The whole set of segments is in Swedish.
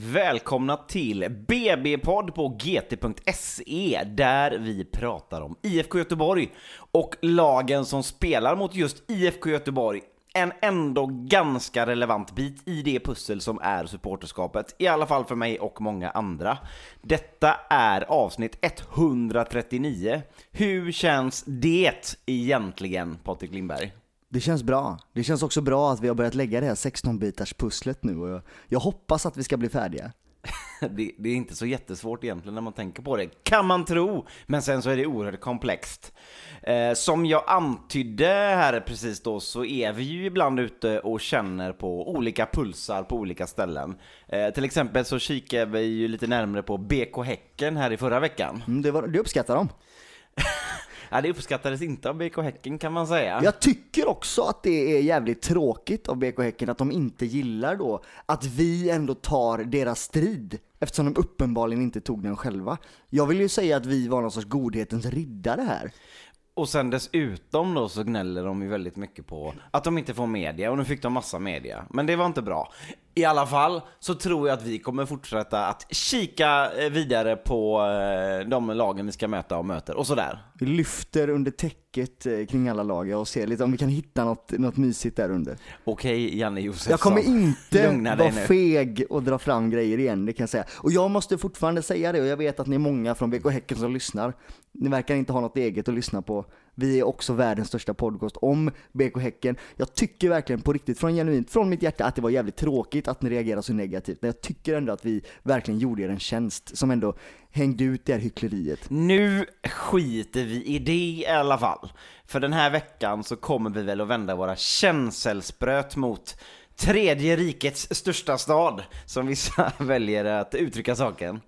Välkomna till BB-podd på gt.se där vi pratar om IFK Göteborg och lagen som spelar mot just IFK Göteborg. En ändå ganska relevant bit i det pussel som är supporterskapet, i alla fall för mig och många andra. Detta är avsnitt 139. Hur känns det egentligen, Patrik Lindberg? Det känns bra. Det känns också bra att vi har börjat lägga det här 16-bitars pusslet nu och jag, jag hoppas att vi ska bli färdiga. Det, det, är inte så jättesvårt egentligen när man tänker på det, kan man tro, men sen så är det oerhört komplext. Eh, som jag antydde här precis då så är vi ju ibland ute och känner på olika pulsar på olika ställen. Eh, till exempel så kikade vi ju lite närmare på BK Häcken här i förra veckan. Mm, det, var, det uppskattar de. Ja, det uppskattades inte av BK Häcken kan man säga. Jag tycker också att det är jävligt tråkigt av BK Häcken att de inte gillar då att vi ändå tar deras strid eftersom de uppenbarligen inte tog den själva. Jag vill ju säga att vi var någon sorts godhetens riddare här. Och sen dessutom då så gnäller de ju väldigt mycket på att de inte får media och nu fick de massa media. Men det var inte bra. I alla fall så tror jag att vi kommer fortsätta att kika eh, vidare på eh, de lagen vi ska möta och möter och sådär. Vi lyfter under täcket eh, kring alla lag och ser lite om vi kan hitta något, något mysigt där under. Okej, Janne Josefsson. Jag kommer inte vara feg och dra fram grejer igen, det kan jag säga. Och jag måste fortfarande säga det, och jag vet att ni är många från BK Häcken som lyssnar. Ni verkar inte ha något eget att lyssna på. Vi är också världens största podcast om BK Häcken. Jag tycker verkligen på riktigt, från genuint, från mitt hjärta, att det var jävligt tråkigt att ni reagerade så negativt. Men jag tycker ändå att vi verkligen gjorde er en tjänst, som ändå hängde ut det här hyckleriet. Nu skiter vi i det i alla fall. För den här veckan så kommer vi väl att vända våra känselspröt mot Tredje rikets största stad, som vissa väljer att uttrycka saken.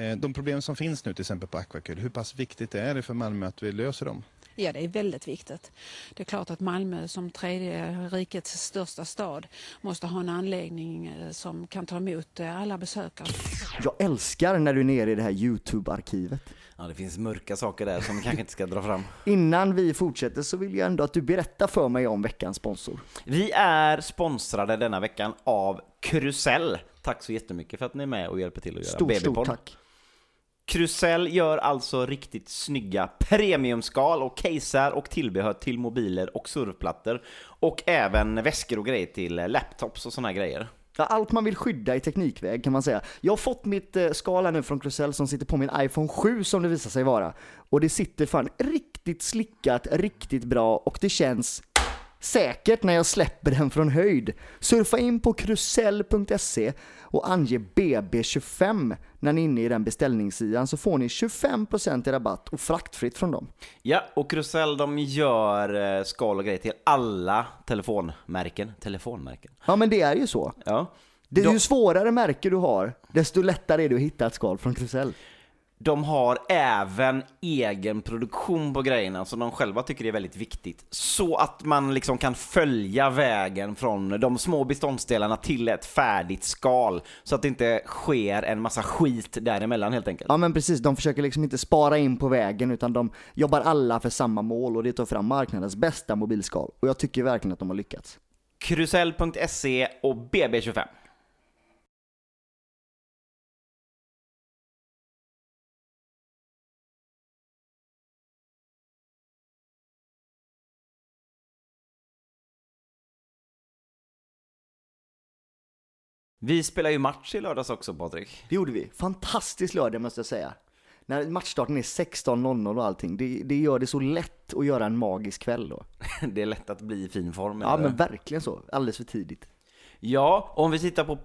Eh, De problem som finns nu till exempel på Aquacul, hur pass viktigt är det för Malmö att vi löser dem? Ja, det är väldigt viktigt. Det är klart att Malmö som tredje rikets största stad måste ha en anläggning eh, som kan ta emot eh, alla besökare. Jag älskar när du är nere i det här YouTube-arkivet. Ja, det finns mörka saker där som vi kanske inte ska dra fram. Innan vi fortsätter så vill jag ändå att du berättar för mig om veckans sponsor. Vi är sponsrade denna veckan av Krusell. Tack så jättemycket för att ni är med och hjälper till att göra Stort, stort BB-podd. tack. Krusell gör alltså riktigt snygga premiumskal och casear och tillbehör till mobiler och surfplattor och även väskor och grejer till eh, laptops och sådana grejer. Ja, allt man vill skydda i teknikväg kan man säga. Jag har fått mitt eh, skal här nu från Crusell som sitter på min iPhone 7 som det visar sig vara. Och det sitter fan riktigt slickat, riktigt bra och det känns säkert när jag släpper den från höjd. Surfa in på krusell.se och ange BB25 när ni är inne i den beställningssidan så får ni 25% i rabatt och fraktfritt från dem. Ja, och Krusell de gör eh, skal och grejer till alla telefonmärken. Telefonmärken? Ja men det är ju så. Ja. Det är De- ju svårare märke du har, desto lättare är det att hitta ett skal från Krusell. De har även egen produktion på grejerna som de själva tycker är väldigt viktigt. Så att man liksom kan följa vägen från de små beståndsdelarna till ett färdigt skal. Så att det inte sker en massa skit däremellan helt enkelt. Ja men precis, de försöker liksom inte spara in på vägen utan de jobbar alla för samma mål och det tar fram marknadens bästa mobilskal. Och jag tycker verkligen att de har lyckats. Krusell.se och BB25. Vi spelar ju match i lördags också Patrik. Det gjorde vi. Fantastisk lördag måste jag säga. När matchstarten är 16.00 och allting, det, det gör det så lätt att göra en magisk kväll då. Det är lätt att bli i fin form. Ja eller? men verkligen så, alldeles för tidigt. Ja, om vi tittar på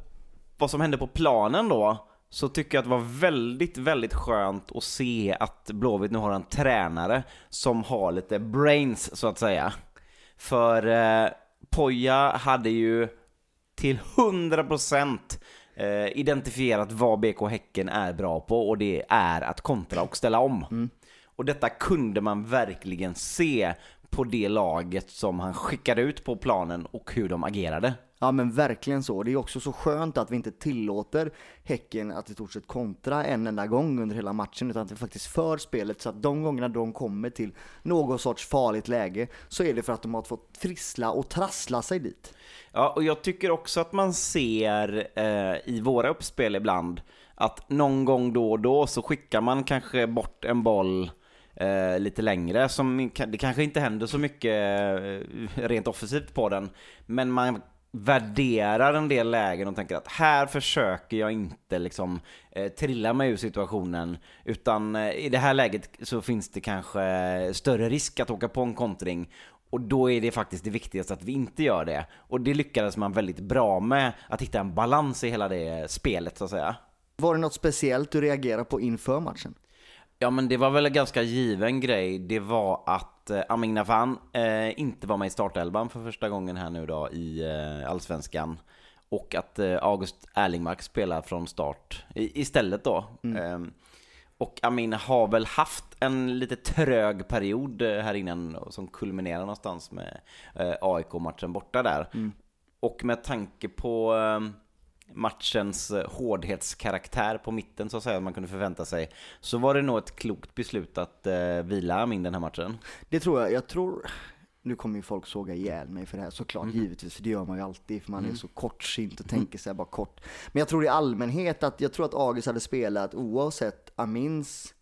vad som hände på planen då, så tycker jag att det var väldigt, väldigt skönt att se att Blåvitt nu har en tränare som har lite brains, så att säga. För eh, Poja hade ju till 100% eh, identifierat vad BK Häcken är bra på och det är att kontra och ställa om. Och detta kunde man verkligen se på det laget som han skickade ut på planen och hur de agerade. Ja men verkligen så. Det är också så skönt att vi inte tillåter Häcken att i stort sett kontra en enda gång under hela matchen, utan att vi faktiskt för spelet så att de gångerna de kommer till någon sorts farligt läge så är det för att de har fått trissla och trassla sig dit. Ja, och jag tycker också att man ser eh, i våra uppspel ibland att någon gång då och då så skickar man kanske bort en boll eh, lite längre. Som, det kanske inte händer så mycket eh, rent offensivt på den, men man värderar en del lägen och tänker att här försöker jag inte liksom eh, trilla mig ur situationen utan eh, i det här läget så finns det kanske större risk att åka på en kontring och då är det faktiskt det viktigaste att vi inte gör det. Och det lyckades man väldigt bra med, att hitta en balans i hela det spelet så att säga. Var det något speciellt du reagerade på inför matchen? Ja men det var väl en ganska given grej. Det var att eh, Amin Nafan eh, inte var med i startelvan för första gången här nu då i eh, Allsvenskan. Och att eh, August Erlingmark spelar från start i, istället då. Mm. och Amin har väl haft en lite trög period här innan som kulminerar någonstans med eh, AIK-matchen borta där. Mm. Och med tanke på matchens eh, hårdhetskaraktär på mitten så att säga, man kunde förvänta sig, så var det nog ett klokt beslut att eh, vila Amin den här matchen. Det tror jag. Jag tror, nu kommer ju folk såga ihjäl mig för det här såklart, mm. givetvis, för det gör man ju alltid, för man mm. är så kortsynt och tänker sig bara kort. Men jag tror i allmänhet att, jag tror att August hade spelat oavsett Amins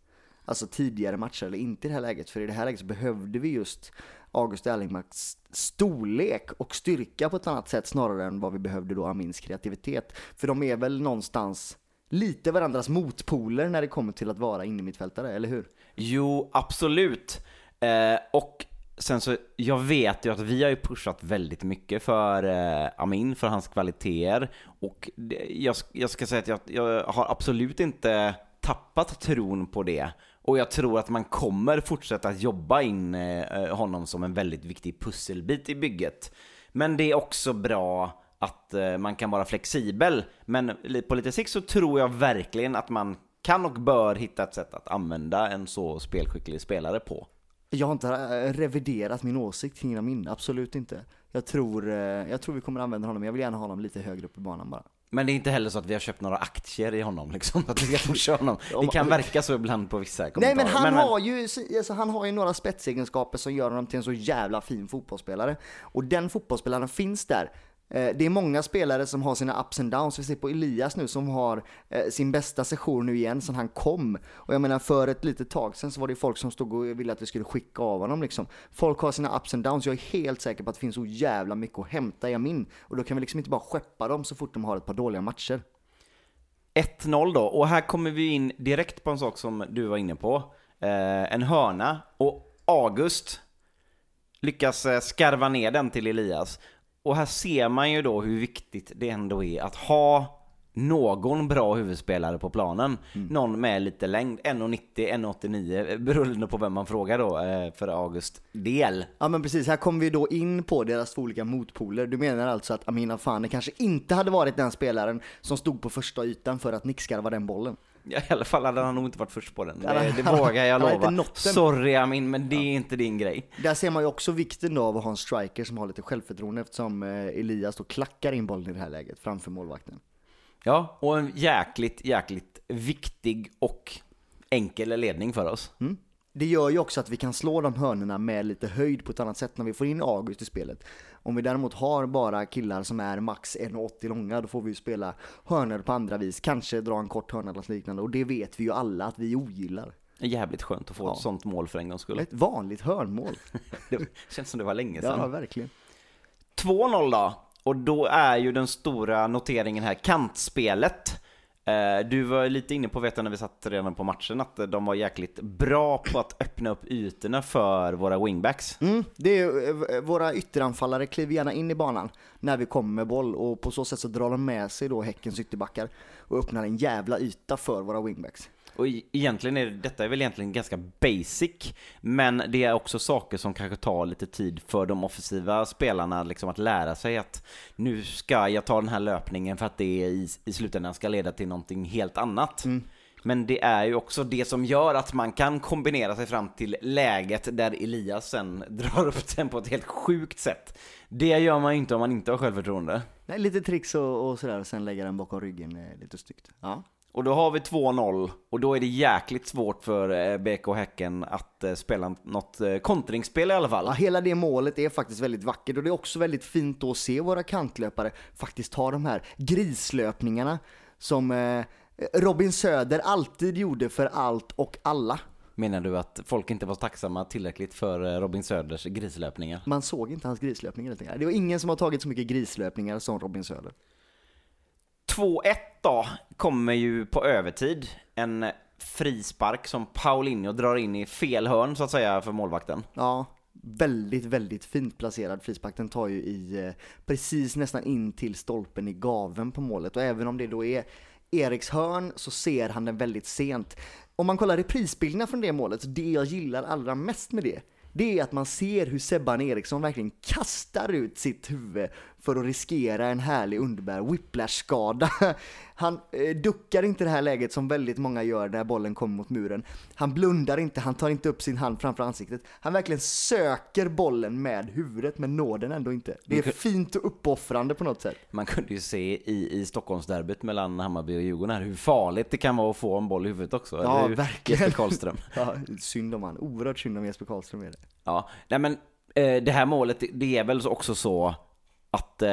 alltså tidigare matcher eller inte i det här läget, för i det här läget så behövde vi just August Erlingmarks storlek och styrka på ett annat sätt snarare än vad vi behövde då Amins kreativitet. För de är väl någonstans lite varandras motpoler när det kommer till att vara innermittfältare, eller hur? Jo, absolut. Eh, och sen så, jag vet ju att vi har ju pushat väldigt mycket för eh, Amin, för hans kvaliteter. Och det, jag, jag, ska säga att jag, jag har absolut inte tappat tron på det. Och jag tror att man kommer fortsätta att jobba in eh, eh, honom som en väldigt viktig pusselbit i bygget. Men det är också bra att eh, man kan vara flexibel. Men på lite sikt så tror jag verkligen att man kan och bör hitta ett sätt att använda en så spelskicklig spelare på. Jag har inte reviderat min åsikt kring Amin, absolut inte. Jag tror, jag tror vi kommer använda honom, jag vill gärna ha honom lite högre upp i banan bara. Men det är inte heller så att vi har köpt några aktier i honom liksom, att vi ska pusha honom. Det kan verka så ibland på vissa kommentarer. Nej men han, men, har, Ju, alltså, han har ju några spetsegenskaper som gör honom till en så jävla fin fotbollsspelare. Och den fotbollsspelaren finns där. Eh, det är många spelare som har sina ups and downs. Vi ser på Elias nu som har eh, sin bästa session nu igen sen han kom. Och jag menar för ett litet tag sen så var det folk som stod och ville att vi skulle skicka av honom liksom. Folk har sina ups and downs. Jag är helt säker på att det finns så jävla mycket att hämta i Amin. Och då kan vi liksom inte bara skeppa dem så fort de har ett par dåliga matcher. 1-0 då, och här kommer vi in direkt på en sak som du var inne på. Eh, en hörna, och August lyckas eh, skarva ner den till Elias. Och här ser man ju då hur viktigt det ändå är att ha någon bra huvudspelare på planen. Mm. Någon med lite längd, 1,90, 1,89 beroende på vem man frågar då eh, för August del. Ja men precis, här kommer vi då in på deras två olika motpoler. Du menar alltså att Amina Fane kanske inte hade varit den spelaren som stod på första ytan för att nickskarva den bollen? Ja, I alla fall hade han nog inte varit först på den. Det, det vågar jag lova. Sorry Amin, men det är inte din grej. Där ser man ju också vikten av att ha en striker som har lite självförtroende eftersom eh, Elias då klackar in bollen i det här läget framför målvakten. Ja, och en jäkligt, jäkligt viktig och enkel ledning för oss. Mm. Det gör ju också att vi kan slå de hörnorna med lite höjd på ett annat sätt när vi får in August i spelet. Om vi däremot har bara killar som är max 1,80 långa, då får vi ju spela hörnor på andra vis. Kanske dra en kort hörna eller liknande. Och det vet vi ju alla att vi ogillar. Jävligt skönt att få ja. ett sånt mål för en gångs skull. Ett vanligt hörnmål. det känns som det var länge sedan. Ja, verkligen. 2-0 då. Och då är ju den stora noteringen här kantspelet. Eh, du var lite inne på, vet när vi satt redan på matchen, att de var jäkligt bra på att öppna upp ytorna för våra wingbacks. Mm, det är, eh, våra ytteranfallare kliver gärna in i banan när vi kommer med boll och på så sätt så drar de med sig då Häckens ytterbackar och öppnar en jävla yta för våra wingbacks. Och egentligen är detta är väl egentligen ganska basic, men det är också saker som kanske tar lite tid för de offensiva spelarna liksom att lära sig att nu ska jag ta den här löpningen för att det i, i slutändan ska leda till någonting helt annat. Mm. Men det är ju också det som gör att man kan kombinera sig fram till läget där Elias sen drar upp den på ett helt sjukt sätt. Det gör man ju inte om man inte har självförtroende. Nej, lite tricks och, och sådär och sen lägga den bakom ryggen eh, lite styggt. Ja. Och då har vi 2-0 och då är det jäkligt svårt för eh, BK Häcken att eh, spela något eh, kontringsspel i alla fall. Ja, hela det målet är faktiskt väldigt vackert och det är också väldigt fint att se våra kantlöpare faktiskt ta de här grislöpningarna som Robin Söder alltid gjorde för allt och alla. Menar du att folk inte var tacksamma tillräckligt för Robin Söders grislöpningar? Man såg inte hans grislöpningar. Det var ingen som har tagit så mycket grislöpningar som Robin Söder. 2-1 då, kommer ju på övertid. En frispark som Paulinho drar in i fel hörn så att säga för målvakten. Ja, väldigt, väldigt fint placerad frispark. Den tar ju i eh, precis nästan in till stolpen i gaven på målet och även om det då är Eriks hörn så ser han den väldigt sent. Om man kollar reprisbilderna från det målet, det jag gillar allra mest med det, det är att man ser hur Sebban Eriksson verkligen kastar ut sitt huvud för att riskera en härlig underbär whiplash-skada. Han eh, duckar inte det här läget som väldigt många gör när bollen kommer mot muren. Han blundar inte, han tar inte upp sin hand framför ansiktet. Han verkligen söker bollen med huvudet men når den ändå inte. Det är fint och uppoffrande på något sätt. Man kunde ju se i, i Stockholmsderbyt mellan Hammarby och Djurgården här hur farligt det kan vara att få en boll i huvudet också. Ja, hur? verkligen. Jesper Karlström. Ja, synd om han. Oerhört synd om Jesper Karlström är det. Ja, nej men eh, det här målet, det är väl också så att eh,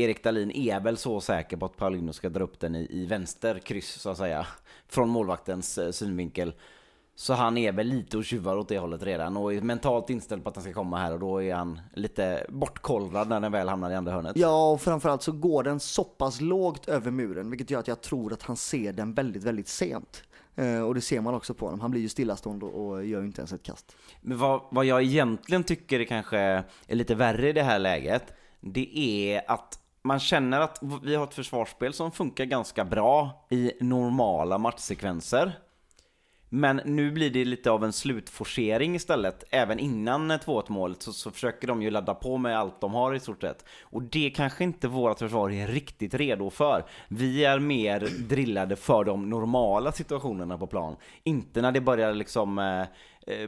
Erik Dahlin är väl så säker på att Paulinho ska dra upp den i, i vänster kryss så att säga. Från målvaktens eh, synvinkel. Så han är väl lite och tjuvar åt det hållet redan och är mentalt inställd på att den ska komma här och då är han lite bortkollrad när den väl hamnar i andra hörnet. Ja, och framförallt så går den så pass lågt över muren, vilket gör att jag tror att han ser den väldigt, väldigt sent. Eh, och det ser man också på honom. Han blir ju stillastående och gör ju inte ens ett kast. Men vad, vad jag egentligen tycker är kanske är lite värre i det här läget, det är att man känner att vi har ett försvarsspel som funkar ganska bra i normala matchsekvenser. Men nu blir det lite av en slutforcering istället. Även innan 2-1 målet så, så försöker de ju ladda på med allt de har i stort sett. Och det kanske inte vårt försvar är riktigt redo för. Vi är mer drillade för de normala situationerna på plan. Inte när det börjar liksom eh,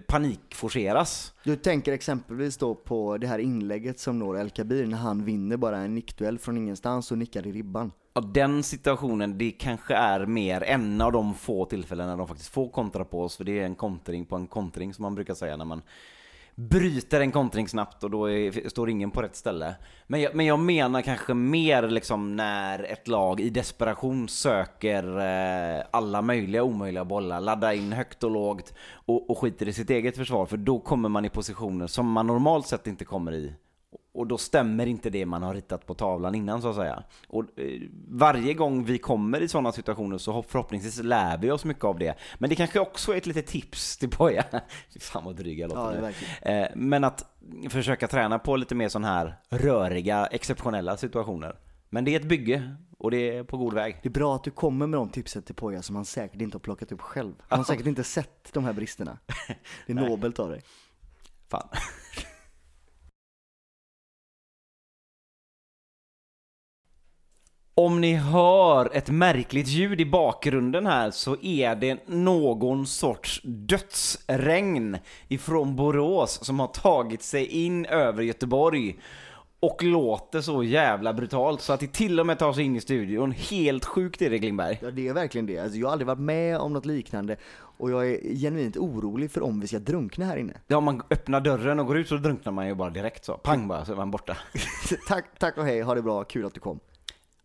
panikforceras. Du tänker exempelvis då på det här inlägget som når El Kabir när han vinner bara en nickduell från ingenstans och nickar i ribban. Ja, den situationen, det kanske är mer en av de få tillfällen när de faktiskt får kontra på oss, för det är en kontring på en kontring som man brukar säga när man bryter en kontring snabbt och då är, står ingen på rätt ställe. Men jag, men jag menar kanske mer liksom när ett lag i desperation söker eh, alla möjliga omöjliga bollar, laddar in högt och lågt och, och skiter i sitt eget försvar, för då kommer man i positioner som man normalt sett inte kommer i. Och då stämmer inte det man har ritat på tavlan innan så att säga. Och eh, varje gång vi kommer i sådana situationer så förhoppningsvis lär vi oss mycket av det. Men det kanske också är ett litet tips till Boja. Fy Fan vad dryg jag Ja, låter verkligen. Eh, Men att försöka träna på lite mer sådana här röriga, exceptionella situationer. Men det är ett bygge och det är på god väg. Det är bra att du kommer med de tipsen till Poja som han säkert inte har plockat upp själv. Han har säkert inte sett de här bristerna. Det är nobelt av dig. Fan. Om ni hör ett märkligt ljud i bakgrunden här så är det någon sorts dödsregn ifrån Borås som har tagit sig in över Göteborg och låter så jävla brutalt så att det till och med tar sig in i studion. Helt sjukt är det Klingberg. Ja, det är verkligen det. Alltså, jag har aldrig varit med om något liknande och jag är genuint orolig för om vi ska drunkna här inne. Ja, om man öppnar dörren och går ut så drunknar man ju bara direkt så. Pang bara så är man borta. tack, tack och hej, ha det bra, kul att du kom.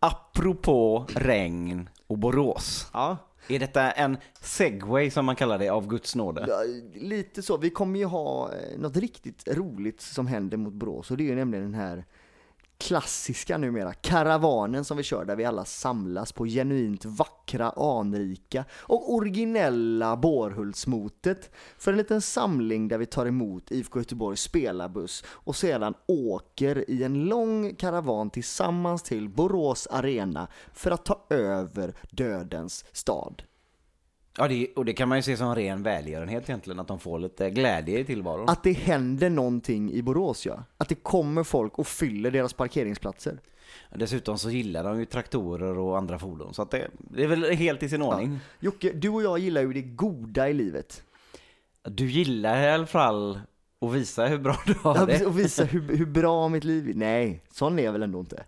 Apropå regn och Borås. Ja. Är detta en segway som man kallar det av Guds nåde? Ja, lite så. Vi kommer ju ha eh, något riktigt roligt som händer mot Borås och det är ju nämligen den här klassiska numera, karavanen som vi kör där vi alla samlas på genuint vackra, anrika och originella Bårhultsmotet för en liten samling där vi tar emot IFK Göteborgs spelarbuss och sedan åker i en lång karavan tillsammans till Borås Arena för att ta över dödens stad. Ja, det, och det kan man ju se som ren välgörenhet egentligen, att de får lite glädje i tillvaron. Att det händer någonting i Borås ja. Att det kommer folk och fyller deras parkeringsplatser. Dessutom så gillar de ju traktorer och andra fordon, så att det, det är väl helt i sin ordning. Jocke, du och jag gillar ju det goda i livet. Du gillar i alla fall att visa hur bra du har Ja, det. och visa hur, hur bra mitt liv är. Nej, sån är jag väl ändå inte.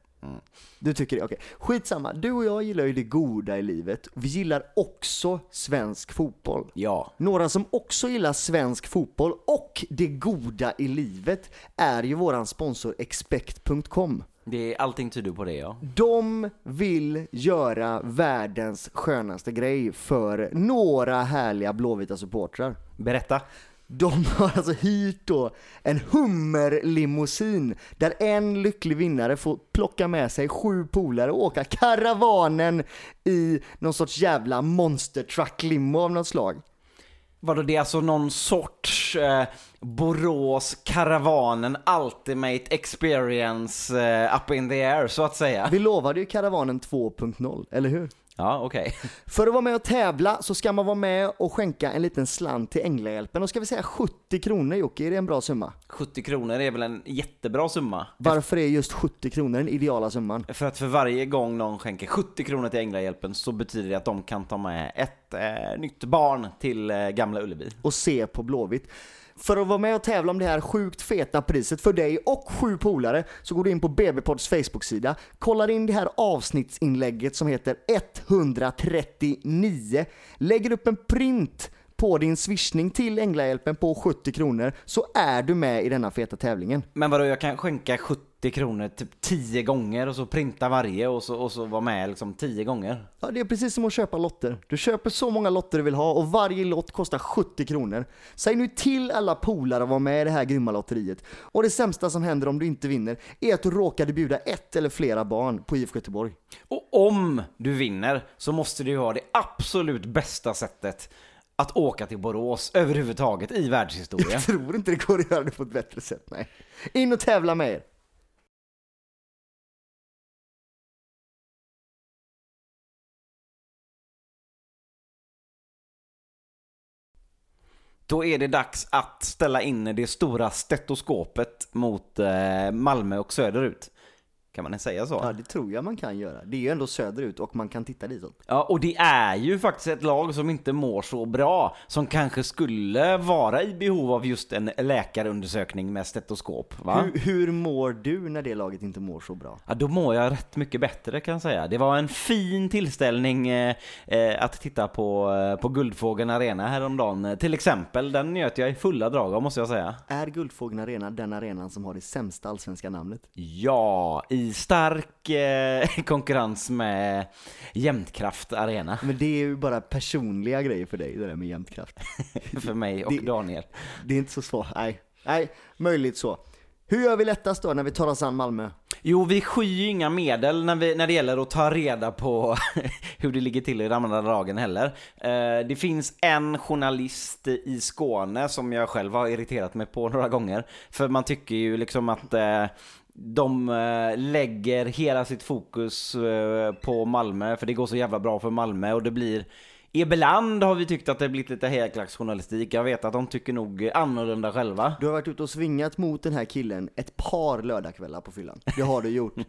Du tycker det? Okej. Skitsamma, du och jag gillar ju det goda i livet. Vi gillar också svensk fotboll. Ja. Några som också gillar svensk fotboll och det goda i livet är ju våran sponsor expect.com. Det, allting tyder på det ja. De vill göra världens skönaste grej för några härliga blåvita supportrar. Berätta. De har alltså hyrt då en hummerlimousin där en lycklig vinnare får plocka med sig sju polare och åka karavanen i någon sorts jävla monster truck limo av något slag. Vadå, det är alltså någon sorts eh, Borås Karavanen Ultimate Experience eh, up in the air, så att säga. Vi lovade ju karavanen 2.0, eller hur? Ja, okej. För att vara med och tävla så ska man vara med och skänka en liten slant till Änglahjälpen. Och ska vi säga 70 kronor Jocke, är det en bra summa? 70 kronor är väl en jättebra summa? Varför är just 70 kronor den ideala summan? För att för varje gång någon skänker 70 kronor till Änglahjälpen så betyder det att de kan ta med ett eh, nytt barn till eh, Gamla Ullevi. och se på Blåvitt. För att vara med och tävla om det här sjukt feta priset för dig och sju polare så går du in på BB-pods Facebook-sida, kollar in det här avsnittsinlägget som heter 139, lägger upp en print på din swishning till Änglahjälpen på 70 kronor så är du med i denna feta tävlingen. Men vadå, jag kan skänka 70 kronor typ 10 gånger och så printa varje och så, och så vara med liksom 10 gånger. Ja, det är precis som att köpa lotter. Du köper så många lotter du vill ha och varje lott kostar 70 kronor. Säg nu till alla polare att vara med i det här grymma lotteriet. Och det sämsta som händer om du inte vinner är att du råkade bjuda ett eller flera barn på IFK Göteborg. Och om du vinner så måste du ha det absolut bästa sättet att åka till Borås överhuvudtaget i världshistorien. Jag tror inte det går att göra det på ett bättre sätt, nej. In och tävla med er. Då är det dags att ställa in det stora stetoskopet mot eh, Malmö och söderut. Kan man säga så? Ja, det tror jag man kan göra. Det är ju ändå söderut och man kan titta ditåt. Ja, och det är ju faktiskt ett lag som inte mår så bra, som kanske skulle vara i behov av just en läkarundersökning med stetoskop, va? Hur, hur mår du när det laget inte mår så bra? Ja, då mår jag rätt mycket bättre kan jag säga. Det var en fin tillställning eh, eh, att titta på, eh, på Guldfågeln Arena häromdagen. Till exempel, den njöt jag i fulla drag av måste jag säga. Är Guldfågeln Arena den arenan som har det sämsta allsvenska namnet? Ja, i stark eh, konkurrens med Jämtkraft Arena. Men det är ju bara personliga grejer för dig, det där med jämtkraft. För mig och Det- Daniel. Det är inte så svårt, nej. Nej, möjligt så. Hur gör vi lättast då när vi tar oss an Malmö? Jo, vi skyr ju inga medel när, vi, när det gäller att ta reda på hur det ligger till i de andra lagen heller. Eh, det finns en journalist i Skåne som jag själv har irriterat mig på några gånger. För man tycker ju liksom att eh, de eh, lägger hela sitt fokus eh, på Malmö, för det går så jävla bra för Malmö och det blir Ibland har vi tyckt att det blivit lite helklacksjournalistik. Jag vet att de tycker nog annorlunda själva. Du har varit ute och svingat mot den här killen ett par lördagskvällar på fyllan. Det har du gjort.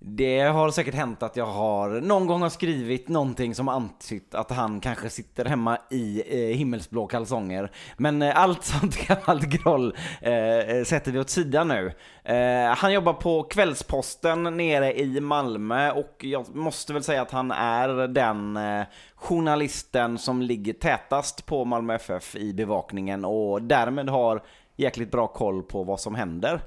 Det har säkert hänt att jag har någon gång har skrivit någonting som antytt att han kanske sitter hemma i eh, himmelsblå kalsonger. Men eh, allt sånt gammalt groll eh, eh, sätter vi åt sidan nu. Eh, han jobbar på Kvällsposten nere i Malmö och jag måste väl säga att han är den eh, journalisten som ligger tätast på Malmö FF i bevakningen och därmed har jäkligt bra koll på vad som händer.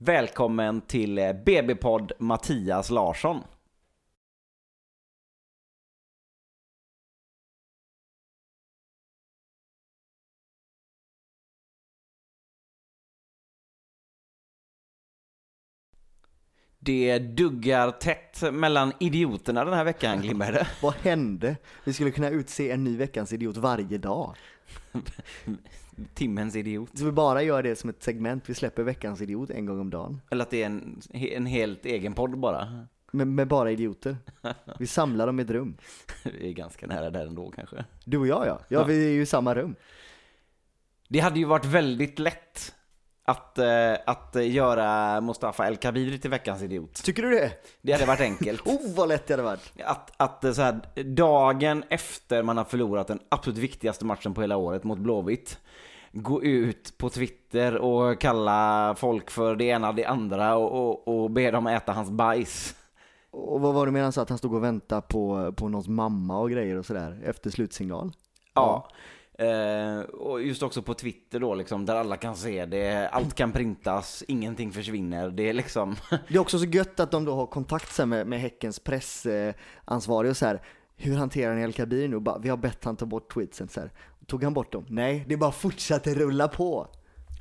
Välkommen till eh, BB-podd Mattias Larsson. Det duggar tätt mellan idioterna den här veckan, Glimberg. Vad hände? Vi skulle kunna utse en ny veckans idiot varje dag. Timmens idiot. Så vi bara gör det som ett segment, vi släpper veckans idiot en gång om dagen. Eller att det är en, en helt egen podd bara. Med, med bara idioter. Vi samlar dem i ett rum. Vi är ganska nära där ändå kanske. Du och jag ja. Ja, vi är ju i samma rum. Det hade ju varit väldigt lätt att, eh, att göra Mustafa El Kabiri till veckans idiot. Tycker du det? Det hade varit enkelt. Oh, vad lätt det hade varit. Att, att så här, dagen efter man har förlorat den absolut viktigaste matchen på hela året mot Blåvitt gå ut på Twitter och kalla folk för det ena och det andra och, och, och be dem äta hans bajs. Och vad var det med han sa att han stod och väntade på, på någons mamma och grejer och sådär efter slutsignal? Ja. Eh, och just också på Twitter då liksom, där alla kan se det, allt kan printas, ingenting försvinner. Det är liksom... Det är också så gött att de då har kontakt sen med, med Häckens pressansvarig och så här. Hur hanterar ni El Kabir nu? Bara, vi har bett han ta bort tweetsen så här. Tog han bort dem? Nej, det bara fortsatte rulla på.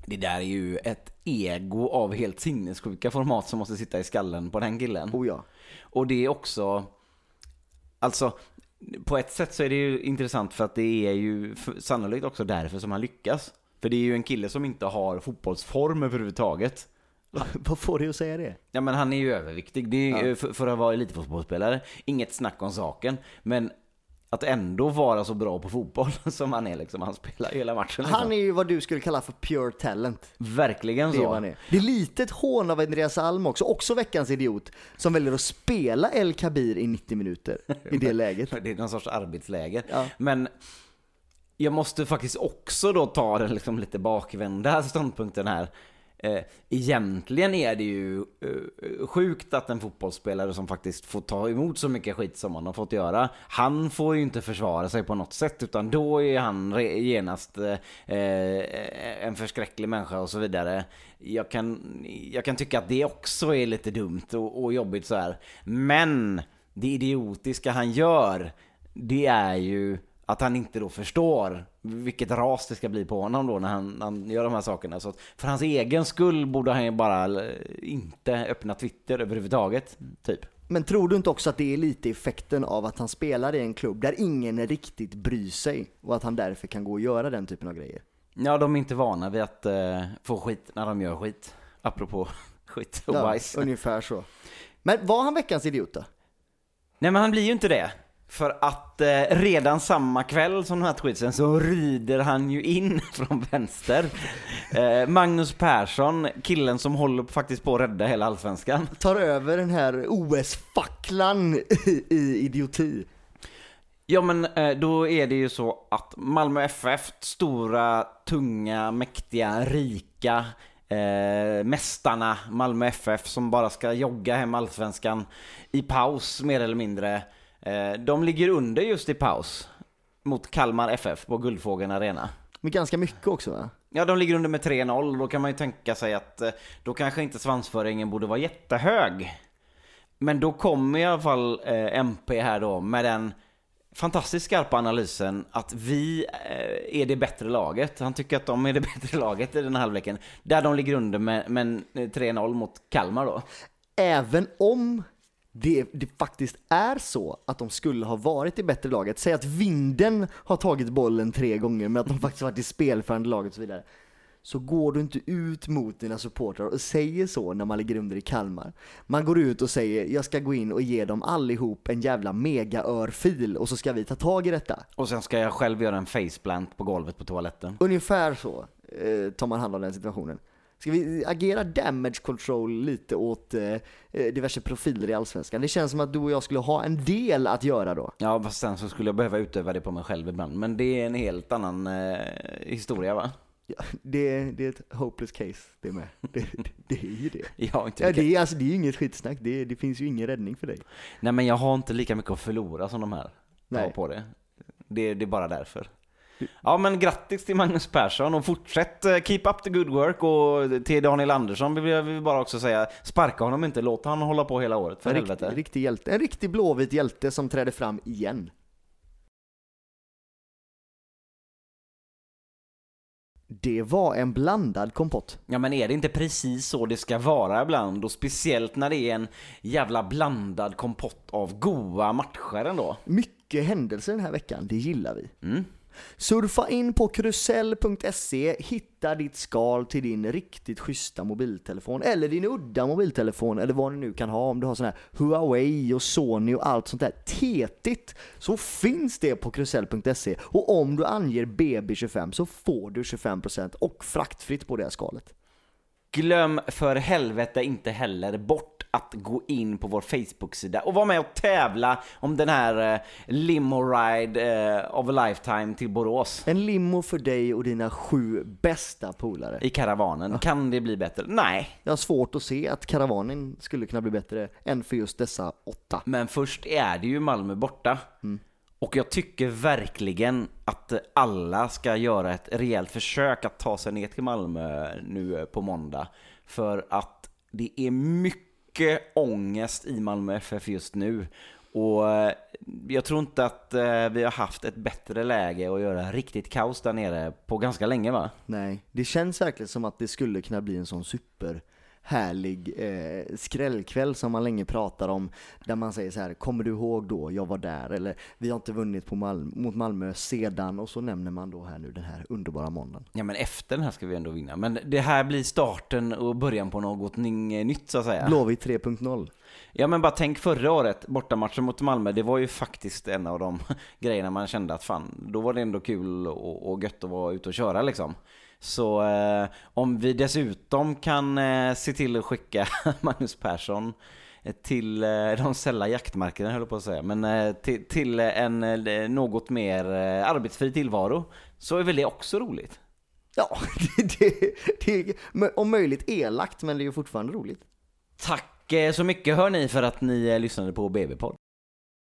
Det där är ju ett ego av helt sinnessjuka format som måste sitta i skallen på den killen. Oh ja. Och det är också, alltså på ett sätt så är det ju intressant för att det är ju sannolikt också därför som han lyckas. För det är ju en kille som inte har fotbollsform överhuvudtaget. Vad får dig att säga det? Ja men han är ju överviktig, det är, Ja. för, för att vara elitfotbollsspelare. Inget snack om saken. Men att ändå vara så bra på fotboll som han är liksom, han spelar hela matchen liksom. Han är ju vad du skulle kalla för pure talent. Verkligen Det är, så. han är. det är lite ett hån av Andreas Alm också, också veckans idiot, som väljer att spela El Kabir i 90 minuter i det läget. Det är någon sorts arbetsläger. Ja. Men jag måste faktiskt också då ta den liksom lite bakvända ståndpunkten här. Eh, egentligen är det ju eh, sjukt att en fotbollsspelare som faktiskt får ta emot så mycket skit som han har fått göra, han får ju inte försvara sig på något sätt utan då är han genast eh, eh, en förskräcklig människa och så vidare. Jag kan, jag kan tycka att det också är lite dumt och, och jobbigt så här. Men det idiotiska han gör, det är ju att han inte då förstår vilket ras det ska bli på honom då när han, han gör de här sakerna. Så att för hans egen skull borde han ju bara eh, inte öppna Twitter överhuvudtaget, typ. Men tror du inte också att det är lite effekten av att han spelar i en klubb där ingen riktigt bryr sig och att han därför kan gå och göra den typen av grejer? Ja, de är inte vana vid att eh, få skit när de gör skit. Apropå skit och bajs. ungefär så. Men var han veckans idiot då? Nej men han blir ju inte det. För att eh, redan samma kväll som den här tweetsen så rider han ju in från vänster. Eh, Magnus Persson, killen som håller faktiskt på att rädda hela allsvenskan. Tar över den här OS-facklan i, i idioti. Ja men eh, då är det ju så att Malmö FF, stora, tunga, mäktiga, rika eh, mästarna Malmö FF som bara ska jogga hem allsvenskan i paus mer eller mindre. Eh, de ligger under just i paus mot Kalmar FF på Guldfågeln Arena. Men ganska mycket också va? Ja, de ligger under med 3-0 och då kan man ju tänka sig att eh, då kanske inte svansföringen borde vara jättehög. Men då kommer i alla fall eh, MP här då med den fantastiskt skarpa analysen att vi är det bättre laget. Han tycker att de är det bättre laget i den här halvleken. Där de ligger under med, med en, eh, 3-0 mot Kalmar då. Även om det, det faktiskt är så att de skulle ha varit i bättre laget, säg att vinden har tagit bollen tre gånger men att de faktiskt varit i spelförande laget och så vidare. Så går du inte ut mot dina supportrar och säger så när man ligger under i Kalmar. Man går ut och säger jag ska gå in och ge dem allihop en jävla mega-örfil och så ska vi ta tag i detta. Och sen ska jag själv göra en faceplant på golvet på toaletten. Ungefär så eh, tar man hand om den situationen. Ska vi agera damage control lite åt eh, eh, diverse profiler i Allsvenskan? Det känns som att du och jag skulle ha en del att göra då. Ja, fast sen så skulle jag behöva utöva det på mig själv ibland. Men det är en helt annan eh, historia va? Ja, det, det är ett hopeless case det med. Det, det, det är ju det. Har inte Ja, det, är, alltså, det är ju inget skitsnack, det, det finns ju ingen räddning för dig. Nej men jag har inte lika mycket att förlora som de här Nej. på det. det. Det är bara därför. Ja men grattis till Magnus Persson och fortsätt eh, keep up the good work och till Daniel Andersson vill jag vill bara också säga sparka honom inte, låt han hålla på hela året för En helvete. riktig, riktig hjälte. En riktig blåvit hjälte som träder fram igen. Det var en blandad kompott. Ja men är det inte precis så det ska vara ibland och speciellt när det är en jävla blandad kompott av goa matcher ändå. Mycket händelser den här veckan, det gillar vi. Mm. Surfa in på krusell.se, hitta ditt skal till din riktigt schyssta mobiltelefon eller din udda mobiltelefon eller vad du nu kan ha om du har sån här Huawei och Sony och allt sånt där tetigt så finns det på krusell.se och om du anger BB25 så får du 25% och fraktfritt på det här skalet glöm för helvete inte heller bort att gå in på vår Facebook-sida och vara med och tävla om den här eh, limo ride eh, of a lifetime till Borås. En limo för dig och dina sju bästa polare. I karavanen. Kan det bli bättre? Nej. Jag har svårt att se att karavanen skulle kunna bli bättre än för just dessa åtta. Men först är det ju Malmö borta. Och jag tycker verkligen att alla ska göra ett rejält försök att ta sig ner till Malmö nu på måndag. För att det är mycket ångest i Malmö FF just nu. Och eh, jag tror inte att eh, vi har haft ett bättre läge att göra riktigt kaos där nere på ganska länge va? Nej, det känns verkligen som att det skulle kunna bli en sån super härlig eh, skrällkväll som man länge pratar om. Där man säger så här, kommer du ihåg då, jag var där, eller vi har inte vunnit på Mal- mot Malmö sedan, och så nämner man då här nu den här underbara måndagen. Ja men efter den här ska vi ändå vinna. Men det här blir starten och början på något ny- nytt så att säga. Blåvitt 3.0. Ja men bara tänk förra året, bortamatchen mot Malmö, det var ju faktiskt en av de grejerna man kände att fan, då var det ändå kul och, och gött att vara ute och köra liksom. Så eh, om vi dessutom kan eh, se till att skicka Magnus Persson eh, till eh, de sälla jaktmarkerna höll jag på att säga, men eh, till, till en eh, något mer arbetsfri tillvaro så är väl det också roligt. Ja, det, det, det är om möjligt elakt, men det är ju fortfarande roligt. Tack så mycket hör ni för att ni lyssnade på BB-podd.